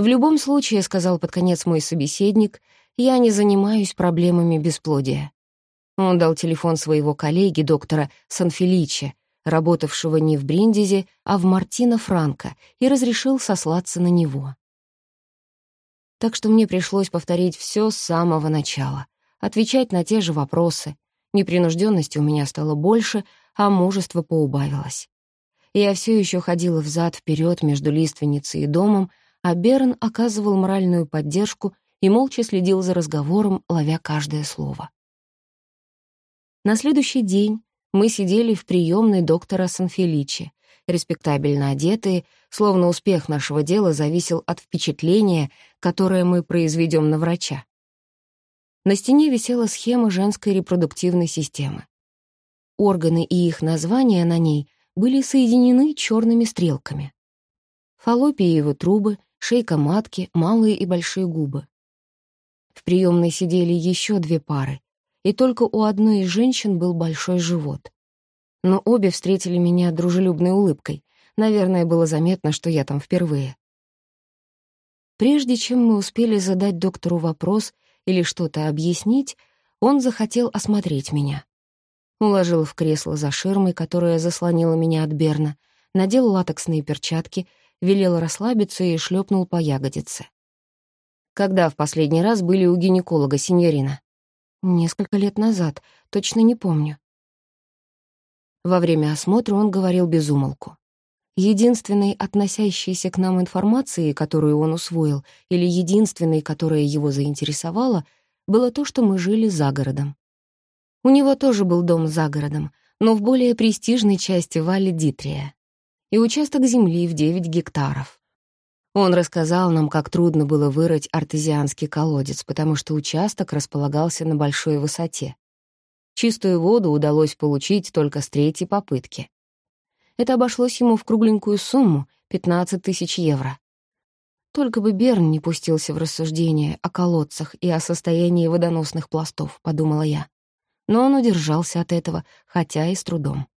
«В любом случае», — сказал под конец мой собеседник, «я не занимаюсь проблемами бесплодия». Он дал телефон своего коллеги, доктора Санфеличи, работавшего не в Бриндизе, а в Мартино Франко, и разрешил сослаться на него. Так что мне пришлось повторить все с самого начала, отвечать на те же вопросы. Непринужденности у меня стало больше, а мужество поубавилось. Я все еще ходила взад вперед между лиственницей и домом, а Берн оказывал моральную поддержку и молча следил за разговором, ловя каждое слово. На следующий день мы сидели в приемной доктора Санфеличи, респектабельно одетые, словно успех нашего дела зависел от впечатления, которое мы произведем на врача. На стене висела схема женской репродуктивной системы. Органы и их названия на ней были соединены черными стрелками. Фаллопиевы трубы, шейка матки, малые и большие губы. В приемной сидели еще две пары, и только у одной из женщин был большой живот. Но обе встретили меня дружелюбной улыбкой. Наверное, было заметно, что я там впервые. Прежде чем мы успели задать доктору вопрос или что-то объяснить, он захотел осмотреть меня. Уложил в кресло за ширмой, которая заслонила меня от Берна, надел латексные перчатки, велел расслабиться и шлепнул по ягодице. «Когда в последний раз были у гинеколога, синьорина?» Несколько лет назад, точно не помню. Во время осмотра он говорил без умолку. Единственной относящейся к нам информации, которую он усвоил, или единственной, которая его заинтересовала, было то, что мы жили за городом. У него тоже был дом за городом, но в более престижной части Валли Дитрия. И участок земли в 9 гектаров. Он рассказал нам, как трудно было вырыть артезианский колодец, потому что участок располагался на большой высоте. Чистую воду удалось получить только с третьей попытки. Это обошлось ему в кругленькую сумму — 15 тысяч евро. Только бы Берн не пустился в рассуждения о колодцах и о состоянии водоносных пластов, подумала я. Но он удержался от этого, хотя и с трудом.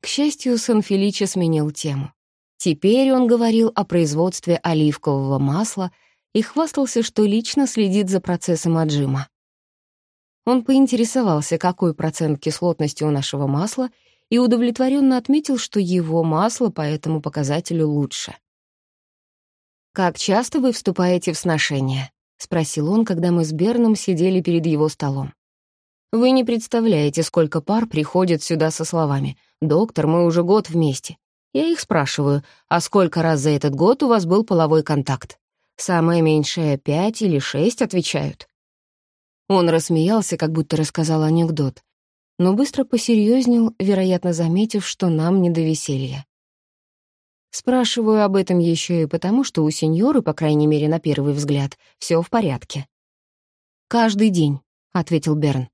К счастью, Сан-Феличе сменил тему. Теперь он говорил о производстве оливкового масла и хвастался, что лично следит за процессом отжима. Он поинтересовался, какой процент кислотности у нашего масла, и удовлетворенно отметил, что его масло по этому показателю лучше. «Как часто вы вступаете в сношения?» — спросил он, когда мы с Берном сидели перед его столом. «Вы не представляете, сколько пар приходит сюда со словами «Доктор, мы уже год вместе. Я их спрашиваю, а сколько раз за этот год у вас был половой контакт? Самое меньшее — пять или шесть, отвечают. Он рассмеялся, как будто рассказал анекдот, но быстро посерьезнел, вероятно, заметив, что нам не до веселья. Спрашиваю об этом еще и потому, что у сеньоры, по крайней мере, на первый взгляд, все в порядке. «Каждый день», — ответил Берн.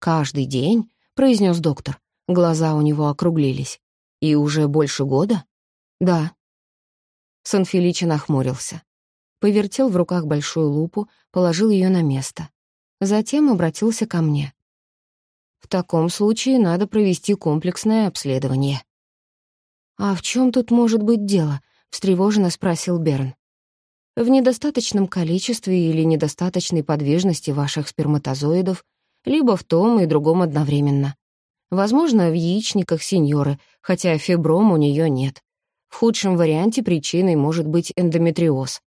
«Каждый день», — произнес доктор. Глаза у него округлились. «И уже больше года?» «Да». Санфиличи нахмурился. Повертел в руках большую лупу, положил ее на место. Затем обратился ко мне. «В таком случае надо провести комплексное обследование». «А в чем тут может быть дело?» — встревоженно спросил Берн. «В недостаточном количестве или недостаточной подвижности ваших сперматозоидов, либо в том и другом одновременно. Возможно, в яичниках сеньоры, хотя фибром у нее нет. В худшем варианте причиной может быть эндометриоз.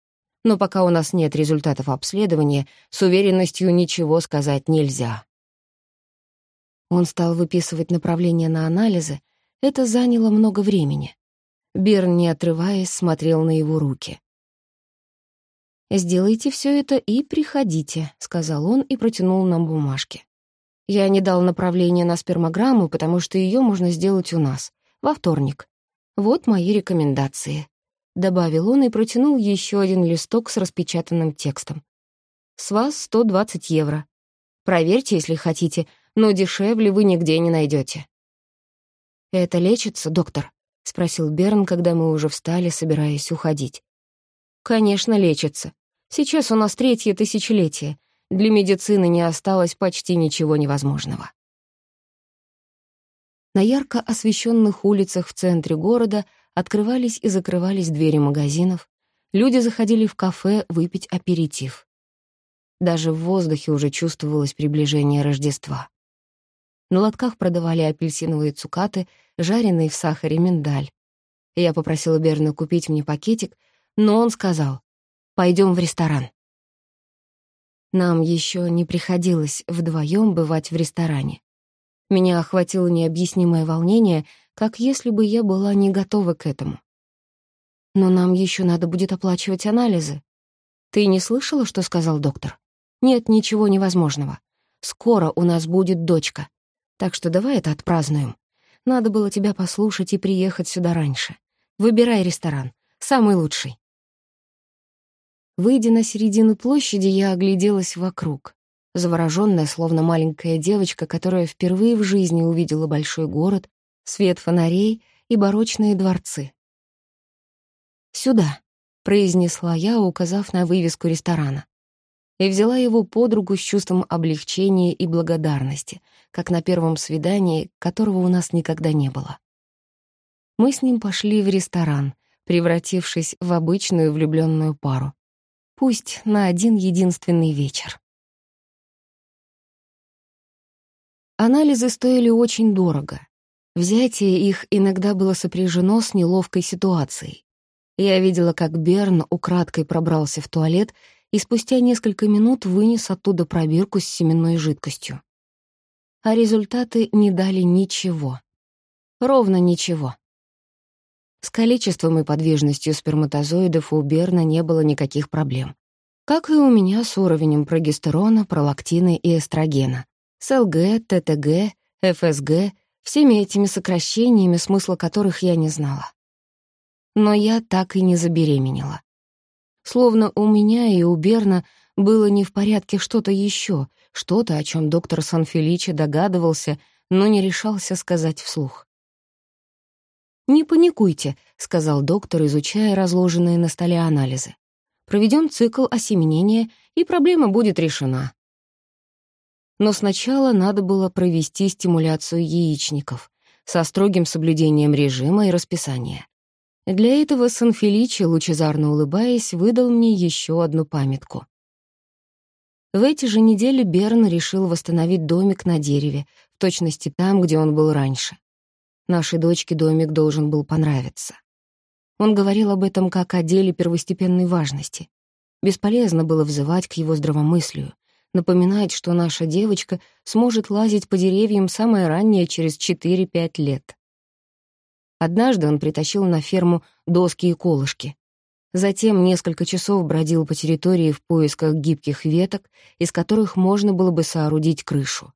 Но пока у нас нет результатов обследования, с уверенностью ничего сказать нельзя. Он стал выписывать направления на анализы. Это заняло много времени. Берн, не отрываясь, смотрел на его руки. «Сделайте все это и приходите», — сказал он и протянул нам бумажки. Я не дал направления на спермограмму, потому что ее можно сделать у нас, во вторник. Вот мои рекомендации. Добавил он и протянул еще один листок с распечатанным текстом. С вас 120 евро. Проверьте, если хотите, но дешевле вы нигде не найдете. «Это лечится, доктор?» — спросил Берн, когда мы уже встали, собираясь уходить. «Конечно, лечится. Сейчас у нас третье тысячелетие, для медицины не осталось почти ничего невозможного. На ярко освещенных улицах в центре города открывались и закрывались двери магазинов, Люди заходили в кафе выпить аперитив. Даже в воздухе уже чувствовалось приближение Рождества. На лотках продавали апельсиновые цукаты, жареные в сахаре миндаль. Я попросила Берна купить мне пакетик, но он сказал, «Пойдем в ресторан». Нам еще не приходилось вдвоем бывать в ресторане. Меня охватило необъяснимое волнение, как если бы я была не готова к этому. Но нам еще надо будет оплачивать анализы. Ты не слышала, что сказал доктор? Нет ничего невозможного. Скоро у нас будет дочка. Так что давай это отпразднуем. Надо было тебя послушать и приехать сюда раньше. Выбирай ресторан. Самый лучший. Выйдя на середину площади, я огляделась вокруг. Заворожённая, словно маленькая девочка, которая впервые в жизни увидела большой город, свет фонарей и барочные дворцы. «Сюда», — произнесла я, указав на вывеску ресторана. И взяла его под руку с чувством облегчения и благодарности, как на первом свидании, которого у нас никогда не было. Мы с ним пошли в ресторан, превратившись в обычную влюбленную пару пусть на один единственный вечер. Анализы стоили очень дорого. Взятие их иногда было сопряжено с неловкой ситуацией. Я видела, как Берн украдкой пробрался в туалет и спустя несколько минут вынес оттуда пробирку с семенной жидкостью. А результаты не дали ничего. Ровно ничего. С количеством и подвижностью сперматозоидов у Берна не было никаких проблем. Как и у меня с уровнем прогестерона, пролактина и эстрогена. С ЛГ, ТТГ, ФСГ, всеми этими сокращениями, смысла которых я не знала. Но я так и не забеременела. Словно у меня и у Берна было не в порядке что-то еще, что-то, о чем доктор Санфеличи догадывался, но не решался сказать вслух. «Не паникуйте», — сказал доктор, изучая разложенные на столе анализы. «Проведем цикл осеменения, и проблема будет решена». Но сначала надо было провести стимуляцию яичников со строгим соблюдением режима и расписания. Для этого Санфеличи, лучезарно улыбаясь, выдал мне еще одну памятку. В эти же недели Берн решил восстановить домик на дереве, в точности там, где он был раньше. Нашей дочке домик должен был понравиться. Он говорил об этом как о деле первостепенной важности. Бесполезно было взывать к его здравомыслию, напоминать, что наша девочка сможет лазить по деревьям самое раннее через 4-5 лет. Однажды он притащил на ферму доски и колышки. Затем несколько часов бродил по территории в поисках гибких веток, из которых можно было бы соорудить крышу.